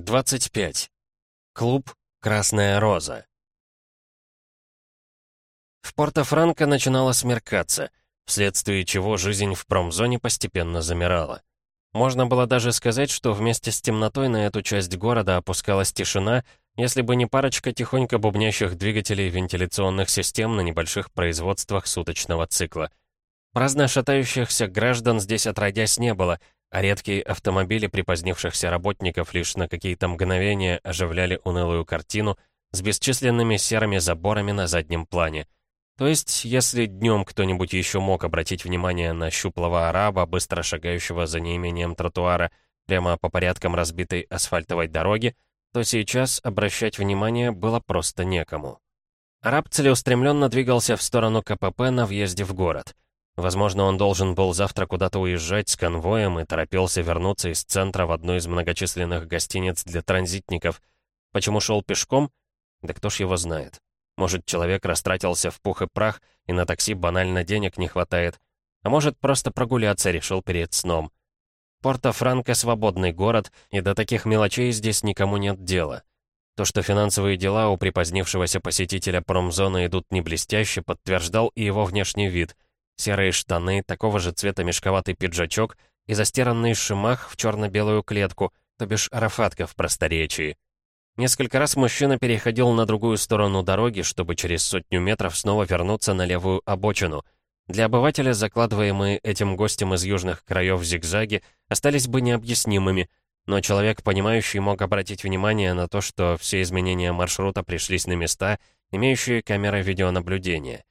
25. Клуб «Красная роза». В Порто-Франко начинало смеркаться, вследствие чего жизнь в промзоне постепенно замирала. Можно было даже сказать, что вместе с темнотой на эту часть города опускалась тишина, если бы не парочка тихонько бубнящих двигателей вентиляционных систем на небольших производствах суточного цикла. Праздно шатающихся граждан здесь отродясь не было — а редкие автомобили припозднившихся работников лишь на какие-то мгновения оживляли унылую картину с бесчисленными серыми заборами на заднем плане. То есть, если днем кто-нибудь еще мог обратить внимание на щуплого араба, быстро шагающего за неимением тротуара прямо по порядкам разбитой асфальтовой дороги, то сейчас обращать внимание было просто некому. Араб целеустремленно двигался в сторону КПП на въезде в город — Возможно, он должен был завтра куда-то уезжать с конвоем и торопился вернуться из центра в одну из многочисленных гостиниц для транзитников. Почему шел пешком? Да кто ж его знает. Может, человек растратился в пух и прах, и на такси банально денег не хватает. А может, просто прогуляться решил перед сном. Порто-Франко — свободный город, и до таких мелочей здесь никому нет дела. То, что финансовые дела у припозднившегося посетителя промзоны идут не блестяще, подтверждал и его внешний вид — Серые штаны, такого же цвета мешковатый пиджачок и застиранный шимах в черно-белую клетку, то бишь арафатка в просторечии. Несколько раз мужчина переходил на другую сторону дороги, чтобы через сотню метров снова вернуться на левую обочину. Для обывателя, закладываемые этим гостем из южных краев зигзаги, остались бы необъяснимыми, но человек, понимающий, мог обратить внимание на то, что все изменения маршрута пришлись на места, имеющие камеры видеонаблюдения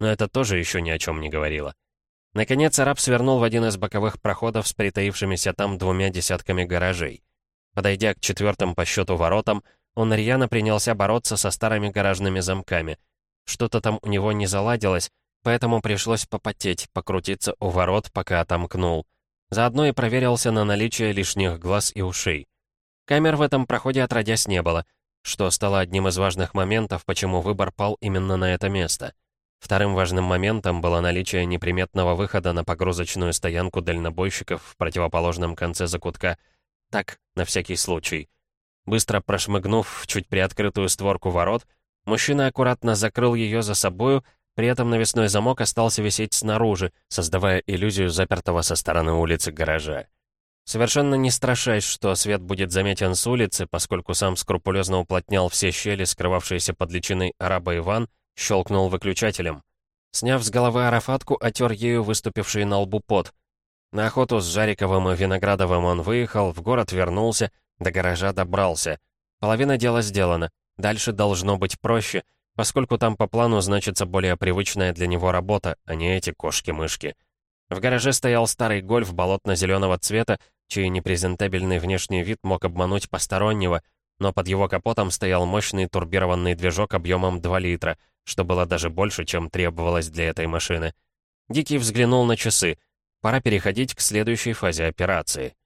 но это тоже еще ни о чем не говорило. Наконец араб свернул в один из боковых проходов с притаившимися там двумя десятками гаражей. Подойдя к четвертым по счету воротам, он рьяно принялся бороться со старыми гаражными замками. Что-то там у него не заладилось, поэтому пришлось попотеть, покрутиться у ворот, пока отомкнул. Заодно и проверился на наличие лишних глаз и ушей. Камер в этом проходе отродясь не было, что стало одним из важных моментов, почему выбор пал именно на это место — Вторым важным моментом было наличие неприметного выхода на погрузочную стоянку дальнобойщиков в противоположном конце закутка. Так, на всякий случай. Быстро прошмыгнув в чуть приоткрытую створку ворот, мужчина аккуратно закрыл ее за собою, при этом навесной замок остался висеть снаружи, создавая иллюзию запертого со стороны улицы гаража. Совершенно не страшась, что свет будет заметен с улицы, поскольку сам скрупулезно уплотнял все щели, скрывавшиеся под личиной араба Иван, Щелкнул выключателем. Сняв с головы арафатку, отер ею выступивший на лбу пот. На охоту с Жариковым и Виноградовым он выехал, в город вернулся, до гаража добрался. Половина дела сделана. Дальше должно быть проще, поскольку там по плану значится более привычная для него работа, а не эти кошки-мышки. В гараже стоял старый гольф болотно-зеленого цвета, чей непрезентабельный внешний вид мог обмануть постороннего, но под его капотом стоял мощный турбированный движок объемом 2 литра — что было даже больше, чем требовалось для этой машины. Дикий взглянул на часы. Пора переходить к следующей фазе операции.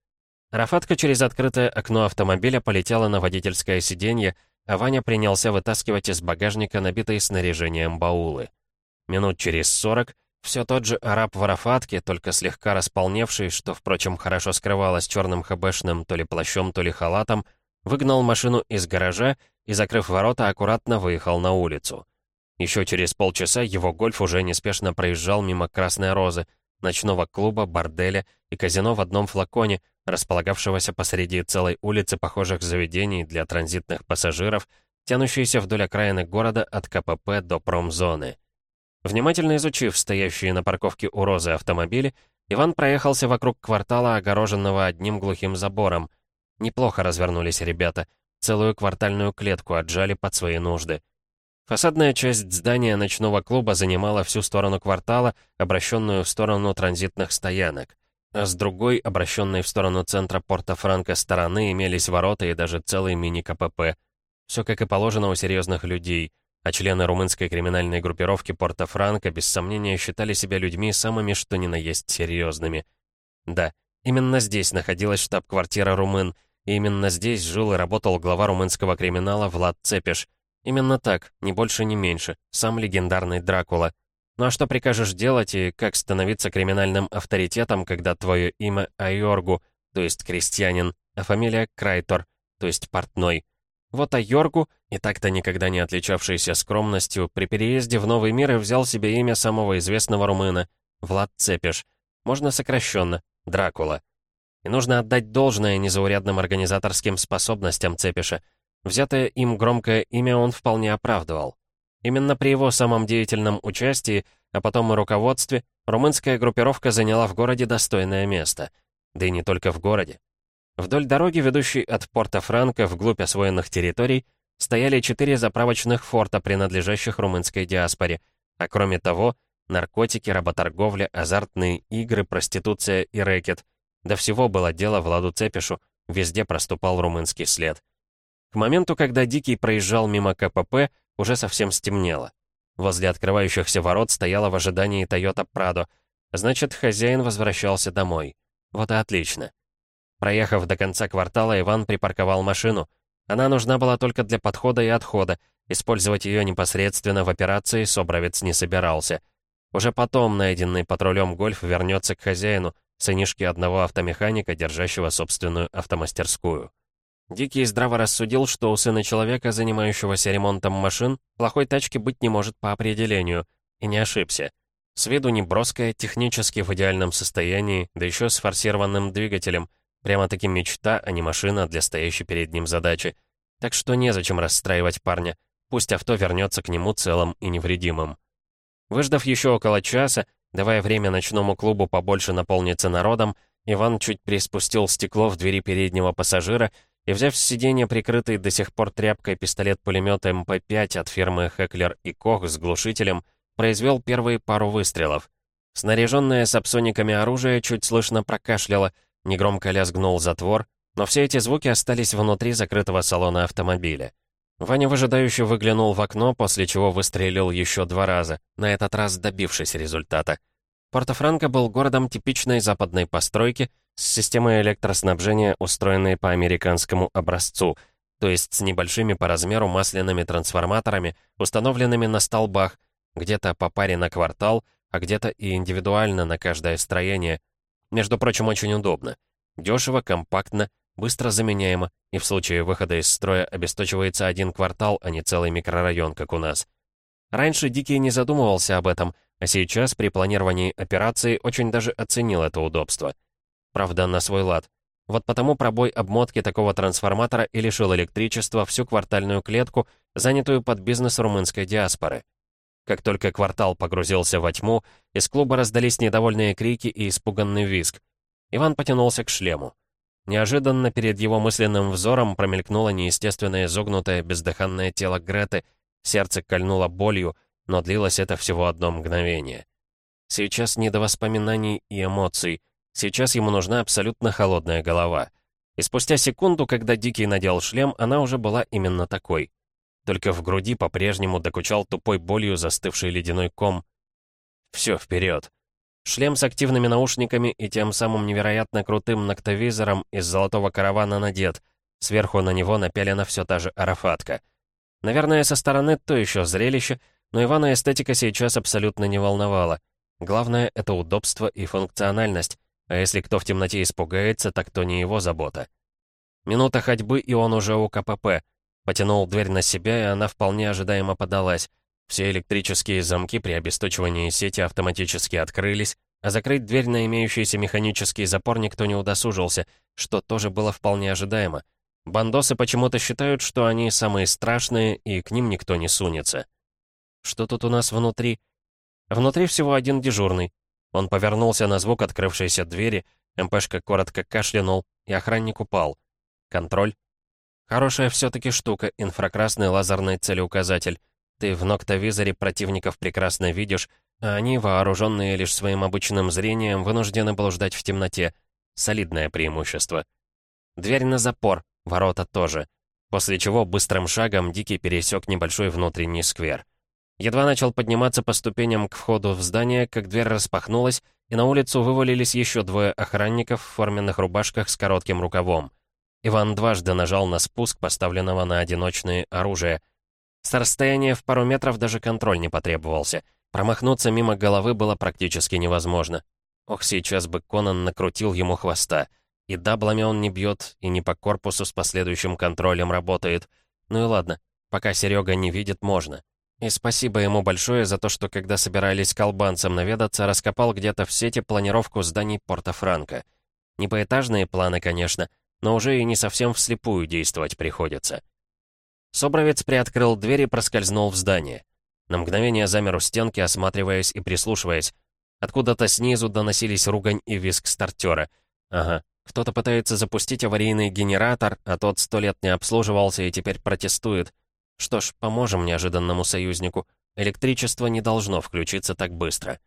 Рафатка через открытое окно автомобиля полетела на водительское сиденье, а Ваня принялся вытаскивать из багажника набитые снаряжением баулы. Минут через сорок все тот же араб в Арафатке, только слегка располневший, что, впрочем, хорошо скрывалось черным хэбэшным то ли плащом, то ли халатом, выгнал машину из гаража и, закрыв ворота, аккуратно выехал на улицу. Еще через полчаса его гольф уже неспешно проезжал мимо Красной Розы, ночного клуба, борделя и казино в одном флаконе, располагавшегося посреди целой улицы похожих заведений для транзитных пассажиров, тянущейся вдоль окраины города от КПП до промзоны. Внимательно изучив стоящие на парковке у Розы автомобили, Иван проехался вокруг квартала, огороженного одним глухим забором. Неплохо развернулись ребята, целую квартальную клетку отжали под свои нужды. Фасадная часть здания ночного клуба занимала всю сторону квартала, обращенную в сторону транзитных стоянок. А с другой, обращенной в сторону центра Порто-Франко стороны, имелись ворота и даже целый мини-КПП. Все как и положено у серьезных людей, а члены румынской криминальной группировки Порто-Франко без сомнения считали себя людьми самыми что ни на есть серьезными. Да, именно здесь находилась штаб-квартира румын, и именно здесь жил и работал глава румынского криминала Влад Цепиш, Именно так, ни больше, ни меньше, сам легендарный Дракула. Ну а что прикажешь делать и как становиться криминальным авторитетом, когда твое имя Айоргу, то есть крестьянин, а фамилия Крайтор, то есть портной. Вот а Йоргу, и так-то никогда не отличавшийся скромностью, при переезде в новый мир и взял себе имя самого известного румына — Влад Цепиш. Можно сокращенно — Дракула. И нужно отдать должное незаурядным организаторским способностям Цепиша. Взятое им громкое имя он вполне оправдывал. Именно при его самом деятельном участии, а потом и руководстве, румынская группировка заняла в городе достойное место. Да и не только в городе. Вдоль дороги, ведущей от порта Франко вглубь освоенных территорий, стояли четыре заправочных форта, принадлежащих румынской диаспоре. А кроме того, наркотики, работорговля, азартные игры, проституция и рэкет. До всего было дело Владу Цепишу, везде проступал румынский след. К моменту, когда Дикий проезжал мимо КПП, уже совсем стемнело. Возле открывающихся ворот стояла в ожидании Toyota Prado. Значит, хозяин возвращался домой. Вот и отлично. Проехав до конца квартала, Иван припарковал машину. Она нужна была только для подхода и отхода. Использовать ее непосредственно в операции Собровец не собирался. Уже потом найденный патрулем «Гольф» вернется к хозяину, сынишке одного автомеханика, держащего собственную автомастерскую. Дикий здраво рассудил, что у сына человека, занимающегося ремонтом машин, плохой тачки быть не может по определению, и не ошибся. С виду неброская, технически в идеальном состоянии, да еще с форсированным двигателем. Прямо-таки мечта, а не машина для стоящей перед ним задачи. Так что незачем расстраивать парня. Пусть авто вернется к нему целым и невредимым. Выждав еще около часа, давая время ночному клубу побольше наполниться народом, Иван чуть приспустил стекло в двери переднего пассажира и, взяв с сиденья прикрытый до сих пор тряпкой пистолет-пулемет МП-5 от фирмы Хеклер и Кох с глушителем, произвел первые пару выстрелов. Снаряженное сапсониками оружие чуть слышно прокашляло, негромко лязгнул затвор, но все эти звуки остались внутри закрытого салона автомобиля. Ваня выжидающе выглянул в окно, после чего выстрелил еще два раза, на этот раз добившись результата. Порто-Франко был городом типичной западной постройки, с системой электроснабжения, устроенной по американскому образцу, то есть с небольшими по размеру масляными трансформаторами, установленными на столбах, где-то по паре на квартал, а где-то и индивидуально на каждое строение. Между прочим, очень удобно. Дешево, компактно, быстро заменяемо, и в случае выхода из строя обесточивается один квартал, а не целый микрорайон, как у нас. Раньше Дикий не задумывался об этом, а сейчас при планировании операции очень даже оценил это удобство. Правда, на свой лад. Вот потому пробой обмотки такого трансформатора и лишил электричества всю квартальную клетку, занятую под бизнес румынской диаспоры. Как только квартал погрузился во тьму, из клуба раздались недовольные крики и испуганный визг. Иван потянулся к шлему. Неожиданно перед его мысленным взором промелькнуло неестественное изогнутое бездыханное тело Греты, сердце кольнуло болью, но длилось это всего одно мгновение. Сейчас не до воспоминаний и эмоций — Сейчас ему нужна абсолютно холодная голова. И спустя секунду, когда Дикий надел шлем, она уже была именно такой. Только в груди по-прежнему докучал тупой болью застывший ледяной ком. Все, вперед. Шлем с активными наушниками и тем самым невероятно крутым ноктовизором из золотого каравана надет. Сверху на него напялена все та же арафатка. Наверное, со стороны то еще зрелище, но Ивана эстетика сейчас абсолютно не волновала. Главное — это удобство и функциональность. А если кто в темноте испугается, так то не его забота. Минута ходьбы, и он уже у КПП. Потянул дверь на себя, и она вполне ожидаемо подалась. Все электрические замки при обесточивании сети автоматически открылись, а закрыть дверь на имеющийся механический запор никто не удосужился, что тоже было вполне ожидаемо. Бандосы почему-то считают, что они самые страшные, и к ним никто не сунется. Что тут у нас внутри? Внутри всего один дежурный, он повернулся на звук открывшейся двери, МПшка коротко кашлянул, и охранник упал. Контроль. Хорошая все-таки штука, инфракрасный лазерный целеуказатель. Ты в ноктовизоре противников прекрасно видишь, а они, вооруженные лишь своим обычным зрением, вынуждены блуждать в темноте. Солидное преимущество. Дверь на запор, ворота тоже. После чего быстрым шагом Дикий пересек небольшой внутренний сквер. Едва начал подниматься по ступеням к входу в здание, как дверь распахнулась, и на улицу вывалились еще двое охранников в форменных рубашках с коротким рукавом. Иван дважды нажал на спуск, поставленного на одиночные оружия. С расстояния в пару метров даже контроль не потребовался. Промахнуться мимо головы было практически невозможно. Ох, сейчас бы Конан накрутил ему хвоста. И даблами он не бьет, и не по корпусу с последующим контролем работает. Ну и ладно, пока Серега не видит, можно. И спасибо ему большое за то, что когда собирались к албанцам наведаться, раскопал где-то в сети планировку зданий Порто-Франко. Не поэтажные планы, конечно, но уже и не совсем вслепую действовать приходится. Собровец приоткрыл дверь и проскользнул в здание. На мгновение замер у стенки, осматриваясь и прислушиваясь. Откуда-то снизу доносились ругань и визг стартера. Ага, кто-то пытается запустить аварийный генератор, а тот сто лет не обслуживался и теперь протестует. Что ж, поможем неожиданному союзнику. Электричество не должно включиться так быстро.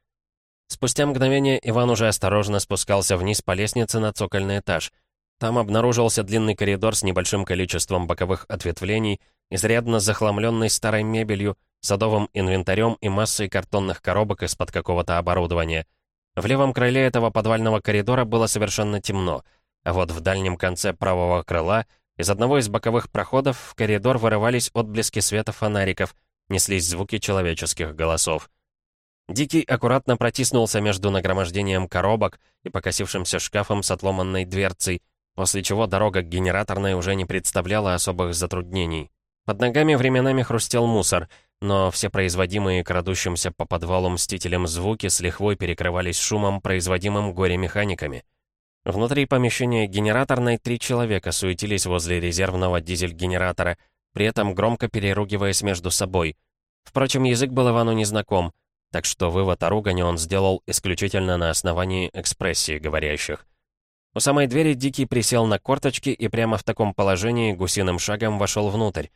Спустя мгновение Иван уже осторожно спускался вниз по лестнице на цокольный этаж. Там обнаружился длинный коридор с небольшим количеством боковых ответвлений, изрядно захламленный старой мебелью, садовым инвентарем и массой картонных коробок из-под какого-то оборудования. В левом крыле этого подвального коридора было совершенно темно, а вот в дальнем конце правого крыла из одного из боковых проходов в коридор вырывались отблески света фонариков, неслись звуки человеческих голосов. Дикий аккуратно протиснулся между нагромождением коробок и покосившимся шкафом с отломанной дверцей, после чего дорога к генераторной уже не представляла особых затруднений. Под ногами временами хрустел мусор, но все производимые крадущимся по подвалу мстителям звуки с лихвой перекрывались шумом, производимым горе-механиками. Внутри помещения генераторной три человека суетились возле резервного дизель-генератора, при этом громко переругиваясь между собой. Впрочем, язык был Ивану незнаком, так что вывод о ругане он сделал исключительно на основании экспрессии говорящих. У самой двери Дикий присел на корточки и прямо в таком положении гусиным шагом вошел внутрь.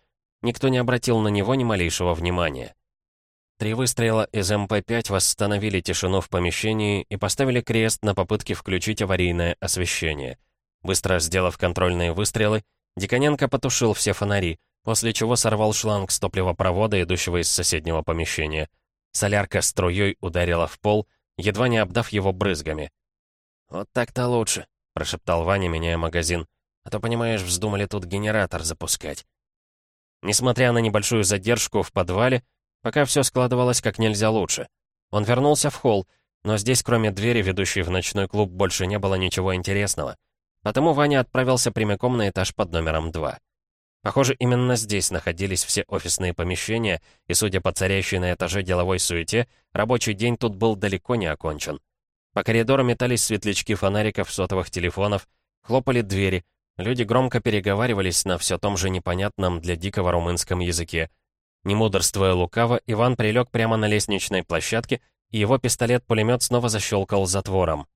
Никто не обратил на него ни малейшего внимания. Три выстрела из МП-5 восстановили тишину в помещении и поставили крест на попытке включить аварийное освещение. Быстро сделав контрольные выстрелы, Диконенко потушил все фонари, после чего сорвал шланг с топливопровода, идущего из соседнего помещения. Солярка струей ударила в пол, едва не обдав его брызгами. «Вот так-то лучше», — прошептал Ваня, меняя магазин. «А то, понимаешь, вздумали тут генератор запускать». Несмотря на небольшую задержку в подвале, Пока все складывалось как нельзя лучше. Он вернулся в холл, но здесь, кроме двери, ведущей в ночной клуб, больше не было ничего интересного. Потому Ваня отправился прямиком на этаж под номером 2. Похоже, именно здесь находились все офисные помещения, и, судя по царящей на этаже деловой суете, рабочий день тут был далеко не окончен. По коридору метались светлячки фонариков, сотовых телефонов, хлопали двери, люди громко переговаривались на все том же непонятном для дикого румынском языке — не мудрствуя лукаво, Иван прилег прямо на лестничной площадке, и его пистолет-пулемет снова защелкал затвором.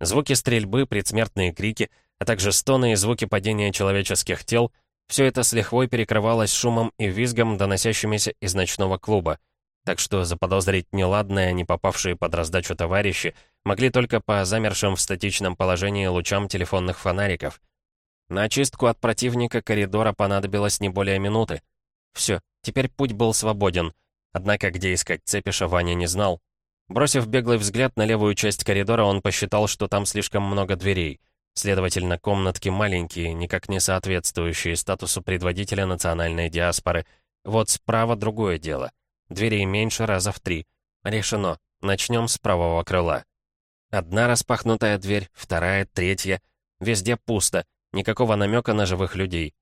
Звуки стрельбы, предсмертные крики, а также стоны и звуки падения человеческих тел — все это с лихвой перекрывалось шумом и визгом, доносящимися из ночного клуба. Так что заподозрить неладное, не попавшие под раздачу товарищи, могли только по замершим в статичном положении лучам телефонных фонариков. На очистку от противника коридора понадобилось не более минуты. Все, Теперь путь был свободен. Однако где искать Цепиша Ваня не знал. Бросив беглый взгляд на левую часть коридора, он посчитал, что там слишком много дверей. Следовательно, комнатки маленькие, никак не соответствующие статусу предводителя национальной диаспоры. Вот справа другое дело. Дверей меньше раза в три. Решено. Начнем с правого крыла. Одна распахнутая дверь, вторая, третья. Везде пусто. Никакого намека на живых людей.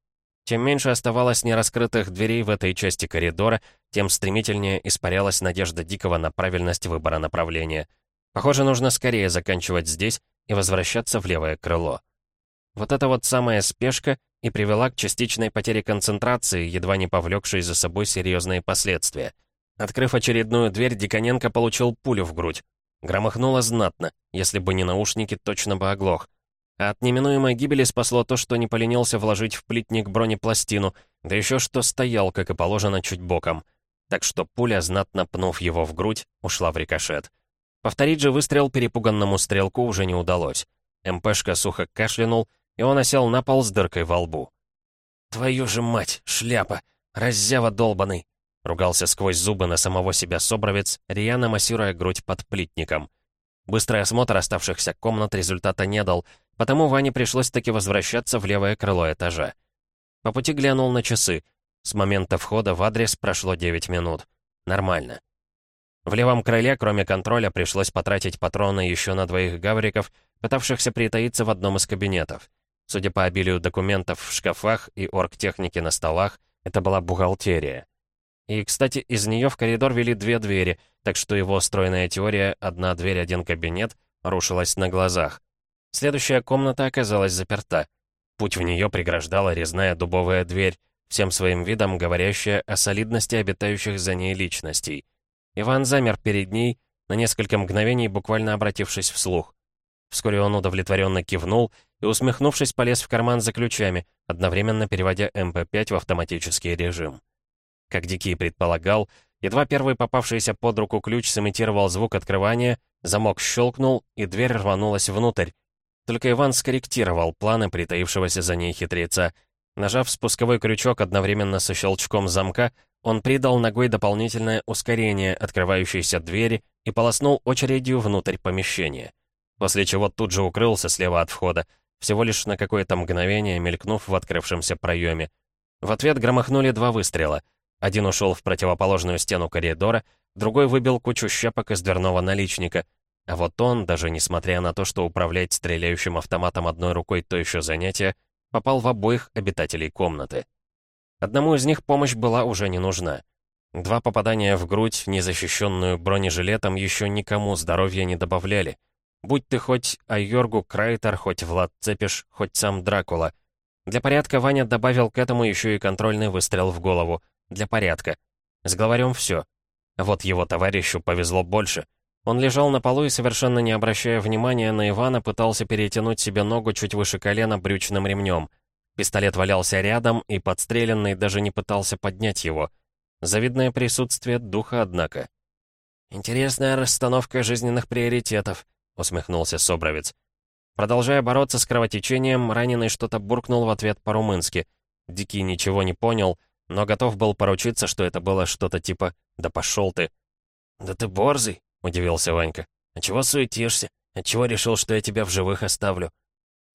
Чем меньше оставалось нераскрытых дверей в этой части коридора, тем стремительнее испарялась надежда Дикого на правильность выбора направления. Похоже, нужно скорее заканчивать здесь и возвращаться в левое крыло. Вот эта вот самая спешка и привела к частичной потере концентрации, едва не повлекшей за собой серьезные последствия. Открыв очередную дверь, Диконенко получил пулю в грудь. Громыхнуло знатно, если бы не наушники, точно бы оглох. От неминуемой гибели спасло то, что не поленился вложить в плитник бронепластину, да еще что стоял, как и положено, чуть боком. Так что пуля, знатно пнув его в грудь, ушла в рикошет. Повторить же выстрел перепуганному стрелку уже не удалось. МПшка сухо кашлянул, и он осел на пол с дыркой во лбу. «Твою же мать, шляпа! Раззява долбаный!» Ругался сквозь зубы на самого себя собровец, рьяно массируя грудь под плитником. Быстрый осмотр оставшихся комнат результата не дал, Потому Ване пришлось таки возвращаться в левое крыло этажа. По пути глянул на часы. С момента входа в адрес прошло 9 минут. Нормально. В левом крыле, кроме контроля, пришлось потратить патроны еще на двоих гавриков, пытавшихся притаиться в одном из кабинетов. Судя по обилию документов в шкафах и оргтехники на столах, это была бухгалтерия. И, кстати, из нее в коридор вели две двери, так что его стройная теория «одна дверь, один кабинет» рушилась на глазах. Следующая комната оказалась заперта. Путь в нее преграждала резная дубовая дверь, всем своим видом говорящая о солидности обитающих за ней личностей. Иван замер перед ней, на несколько мгновений буквально обратившись вслух. Вскоре он удовлетворенно кивнул и, усмехнувшись, полез в карман за ключами, одновременно переводя МП-5 в автоматический режим. Как Дикий предполагал, едва первый попавшийся под руку ключ сымитировал звук открывания, замок щелкнул, и дверь рванулась внутрь. Только Иван скорректировал планы притаившегося за ней хитреца. Нажав спусковой крючок одновременно со щелчком замка, он придал ногой дополнительное ускорение открывающейся двери и полоснул очередью внутрь помещения. После чего тут же укрылся слева от входа, всего лишь на какое-то мгновение мелькнув в открывшемся проеме. В ответ громыхнули два выстрела. Один ушел в противоположную стену коридора, другой выбил кучу щепок из дверного наличника. А вот он, даже несмотря на то, что управлять стреляющим автоматом одной рукой то еще занятие, попал в обоих обитателей комнаты. Одному из них помощь была уже не нужна. Два попадания в грудь, незащищенную бронежилетом, еще никому здоровья не добавляли. Будь ты хоть Айоргу Крайтер, хоть Влад Цепиш, хоть сам Дракула. Для порядка Ваня добавил к этому еще и контрольный выстрел в голову. Для порядка. С главарем все. Вот его товарищу повезло больше. Он лежал на полу и, совершенно не обращая внимания на Ивана, пытался перетянуть себе ногу чуть выше колена брючным ремнем. Пистолет валялся рядом, и подстреленный даже не пытался поднять его. Завидное присутствие духа, однако. «Интересная расстановка жизненных приоритетов», — усмехнулся Собровец. Продолжая бороться с кровотечением, раненый что-то буркнул в ответ по-румынски. Дикий ничего не понял, но готов был поручиться, что это было что-то типа «да пошел ты». «Да ты борзый», — удивился Ванька. «А чего суетишься? Отчего решил, что я тебя в живых оставлю?»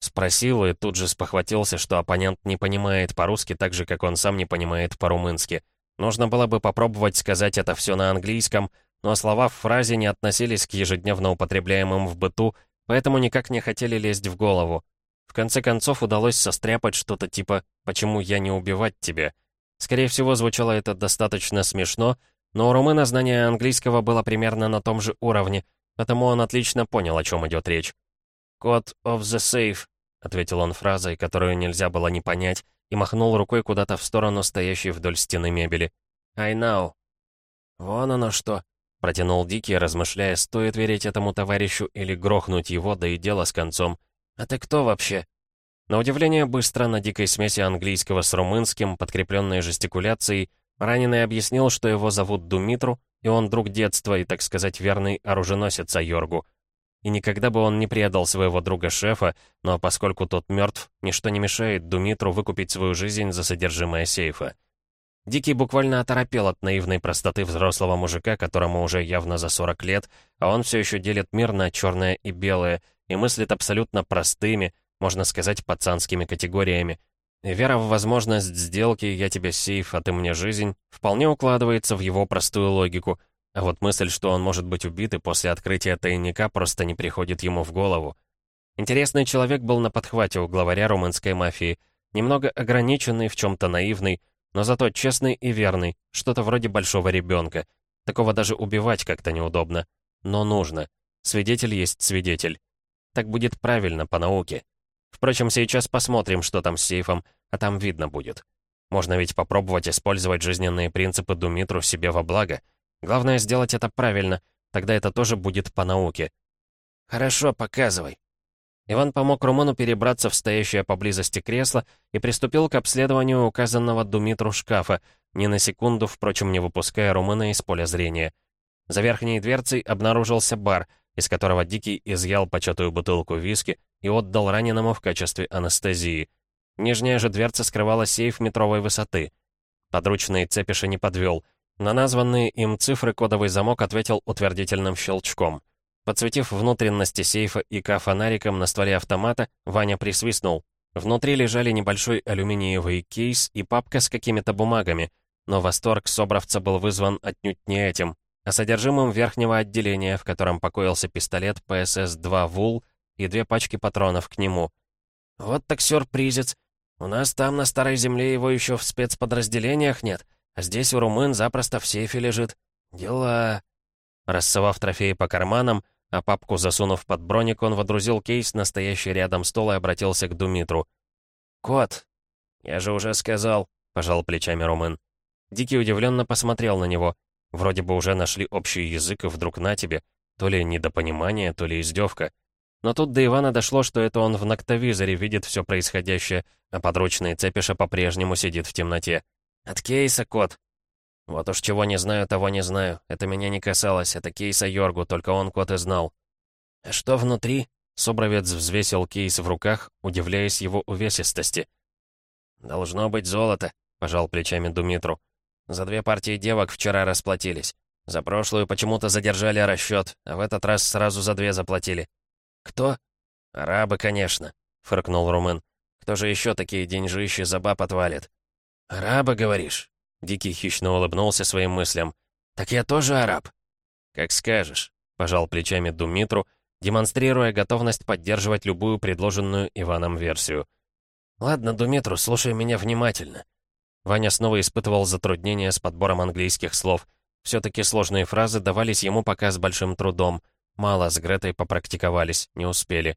Спросил и тут же спохватился, что оппонент не понимает по-русски так же, как он сам не понимает по-румынски. Нужно было бы попробовать сказать это все на английском, но слова в фразе не относились к ежедневно употребляемым в быту, поэтому никак не хотели лезть в голову. В конце концов удалось состряпать что-то типа «почему я не убивать тебя?». Скорее всего, звучало это достаточно смешно, но у румына знание английского было примерно на том же уровне, потому он отлично понял, о чем идет речь. «Code of the safe», — ответил он фразой, которую нельзя было не понять, и махнул рукой куда-то в сторону стоящей вдоль стены мебели. «I know». «Вон оно что», — протянул Дикий, размышляя, стоит верить этому товарищу или грохнуть его, да и дело с концом. «А ты кто вообще?» На удивление быстро, на дикой смеси английского с румынским, подкрепленной жестикуляцией, раненый объяснил, что его зовут Думитру, и он друг детства и, так сказать, верный оруженосец Айоргу. И никогда бы он не предал своего друга-шефа, но поскольку тот мертв, ничто не мешает Думитру выкупить свою жизнь за содержимое сейфа. Дикий буквально оторопел от наивной простоты взрослого мужика, которому уже явно за 40 лет, а он все еще делит мир на черное и белое, и мыслит абсолютно простыми, можно сказать, пацанскими категориями. Вера в возможность сделки «я тебе сейф, а ты мне жизнь» вполне укладывается в его простую логику, а вот мысль, что он может быть убит и после открытия тайника просто не приходит ему в голову. Интересный человек был на подхвате у главаря румынской мафии, немного ограниченный, в чем-то наивный, но зато честный и верный, что-то вроде большого ребенка. Такого даже убивать как-то неудобно. Но нужно. Свидетель есть свидетель. Так будет правильно, по науке. Впрочем, сейчас посмотрим, что там с сейфом, а там видно будет. Можно ведь попробовать использовать жизненные принципы Думитру себе во благо. Главное сделать это правильно, тогда это тоже будет по науке. «Хорошо, показывай», Иван помог Руману перебраться в стоящее поблизости кресло и приступил к обследованию указанного Думитру шкафа, ни на секунду, впрочем, не выпуская Румына из поля зрения. За верхней дверцей обнаружился бар, из которого Дикий изъял початую бутылку виски и отдал раненому в качестве анестезии. Нижняя же дверца скрывала сейф метровой высоты. Подручный цепиша не подвел. На названные им цифры кодовый замок ответил утвердительным щелчком. Подсветив внутренности сейфа ИК фонариком на стволе автомата, Ваня присвистнул. Внутри лежали небольшой алюминиевый кейс и папка с какими-то бумагами, но восторг собравца был вызван отнюдь не этим, а содержимым верхнего отделения, в котором покоился пистолет ПСС-2 «Вул» и две пачки патронов к нему. «Вот так сюрпризец. У нас там на Старой Земле его еще в спецподразделениях нет, а здесь у румын запросто в сейфе лежит. Дела...» Рассовав трофеи по карманам, а папку засунув под броник, он водрузил кейс, настоящий рядом стол, и обратился к Думитру. «Кот!» «Я же уже сказал», — пожал плечами румын. Дикий удивленно посмотрел на него. Вроде бы уже нашли общий язык, и вдруг на тебе. То ли недопонимание, то ли издевка. Но тут до Ивана дошло, что это он в ноктовизоре видит все происходящее, а подручный Цепиша по-прежнему сидит в темноте. «От кейса, кот!» «Вот уж чего не знаю, того не знаю. Это меня не касалось. Это кейса Йоргу, только он кот и знал». «А что внутри?» Собровец взвесил кейс в руках, удивляясь его увесистости. «Должно быть золото», — пожал плечами Думитру. За две партии девок вчера расплатились. За прошлую почему-то задержали расчет, а в этот раз сразу за две заплатили. Кто? Арабы, конечно, фыркнул Румын. Кто же еще такие деньжищи за баб отвалит? Арабы, говоришь? Дикий хищно улыбнулся своим мыслям. Так я тоже араб. Как скажешь, пожал плечами Думитру, демонстрируя готовность поддерживать любую предложенную Иваном версию. «Ладно, Думитру, слушай меня внимательно. Ваня снова испытывал затруднения с подбором английских слов. Все-таки сложные фразы давались ему пока с большим трудом. Мало с Гретой попрактиковались, не успели.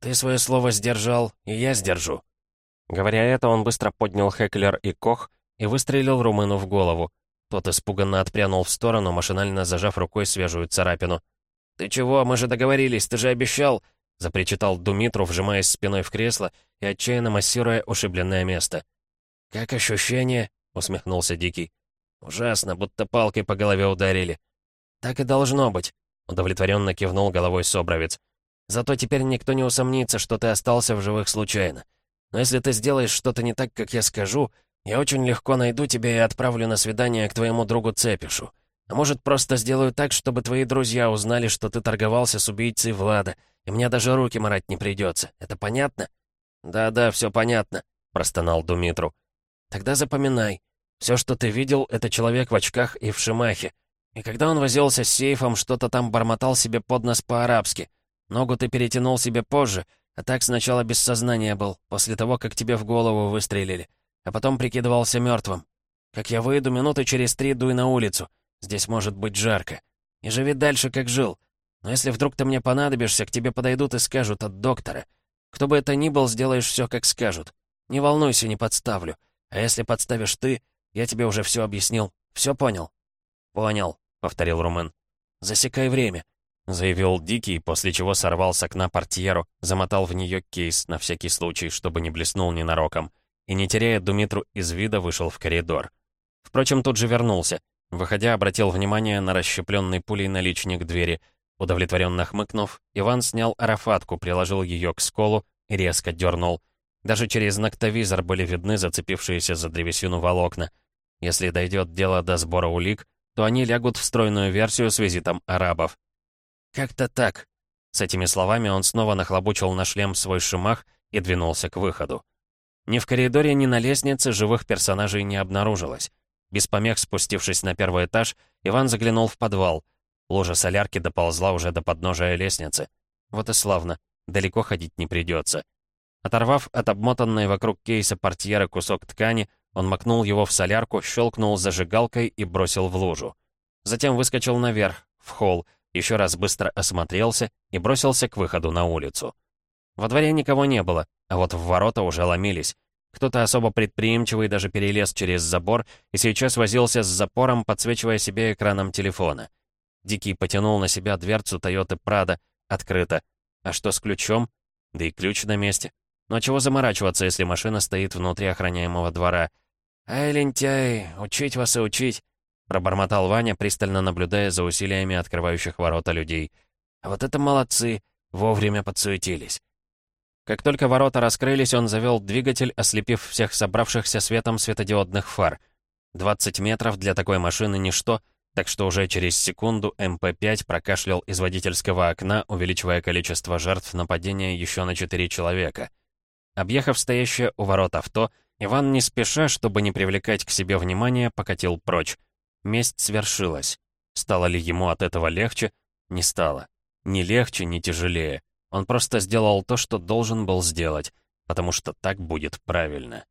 «Ты свое слово сдержал, и я сдержу». Говоря это, он быстро поднял Хеклер и Кох и выстрелил Румыну в голову. Тот испуганно отпрянул в сторону, машинально зажав рукой свежую царапину. «Ты чего? Мы же договорились, ты же обещал!» — запричитал Думитру, вжимаясь спиной в кресло и отчаянно массируя ушибленное место. «Как ощущение?» — усмехнулся Дикий. «Ужасно, будто палкой по голове ударили». «Так и должно быть», — удовлетворенно кивнул головой Собровец. «Зато теперь никто не усомнится, что ты остался в живых случайно. Но если ты сделаешь что-то не так, как я скажу, я очень легко найду тебя и отправлю на свидание к твоему другу Цепишу. А может, просто сделаю так, чтобы твои друзья узнали, что ты торговался с убийцей Влада, и мне даже руки марать не придется. Это понятно?» «Да-да, все понятно», — простонал Думитру. Тогда запоминай. Все, что ты видел, это человек в очках и в шимахе. И когда он возился с сейфом, что-то там бормотал себе под нос по-арабски. Ногу ты перетянул себе позже, а так сначала без сознания был, после того, как тебе в голову выстрелили. А потом прикидывался мертвым. Как я выйду, минуты через три дуй на улицу. Здесь может быть жарко. И живи дальше, как жил. Но если вдруг ты мне понадобишься, к тебе подойдут и скажут от доктора. Кто бы это ни был, сделаешь все, как скажут. Не волнуйся, не подставлю. А если подставишь ты, я тебе уже все объяснил. Все понял?» «Понял», — повторил Румен. «Засекай время», — заявил Дикий, после чего сорвал с окна портьеру, замотал в нее кейс на всякий случай, чтобы не блеснул ненароком, и, не теряя Думитру из вида, вышел в коридор. Впрочем, тут же вернулся. Выходя, обратил внимание на расщепленный пулей наличник двери. Удовлетворенно хмыкнув, Иван снял арафатку, приложил ее к сколу и резко дернул. Даже через ноктовизор были видны зацепившиеся за древесину волокна. Если дойдет дело до сбора улик, то они лягут в стройную версию с визитом арабов. «Как-то так». С этими словами он снова нахлобучил на шлем свой шимах и двинулся к выходу. Ни в коридоре, ни на лестнице живых персонажей не обнаружилось. Без помех спустившись на первый этаж, Иван заглянул в подвал. Ложа солярки доползла уже до подножия лестницы. Вот и славно, далеко ходить не придется. Оторвав от обмотанной вокруг кейса портьеры кусок ткани, он макнул его в солярку, щелкнул зажигалкой и бросил в лужу. Затем выскочил наверх, в холл, еще раз быстро осмотрелся и бросился к выходу на улицу. Во дворе никого не было, а вот в ворота уже ломились. Кто-то особо предприимчивый даже перелез через забор и сейчас возился с запором, подсвечивая себе экраном телефона. Дикий потянул на себя дверцу Тойоты Прада, открыто. А что с ключом? Да и ключ на месте. Но чего заморачиваться, если машина стоит внутри охраняемого двора? «Ай, лентяй, учить вас и учить!» Пробормотал Ваня, пристально наблюдая за усилиями открывающих ворота людей. «А вот это молодцы! Вовремя подсуетились!» Как только ворота раскрылись, он завел двигатель, ослепив всех собравшихся светом светодиодных фар. 20 метров для такой машины — ничто, так что уже через секунду МП-5 прокашлял из водительского окна, увеличивая количество жертв нападения еще на 4 человека. Объехав стоящее у ворот авто, Иван не спеша, чтобы не привлекать к себе внимания, покатил прочь. Месть свершилась. Стало ли ему от этого легче? Не стало. Ни легче, ни тяжелее. Он просто сделал то, что должен был сделать, потому что так будет правильно.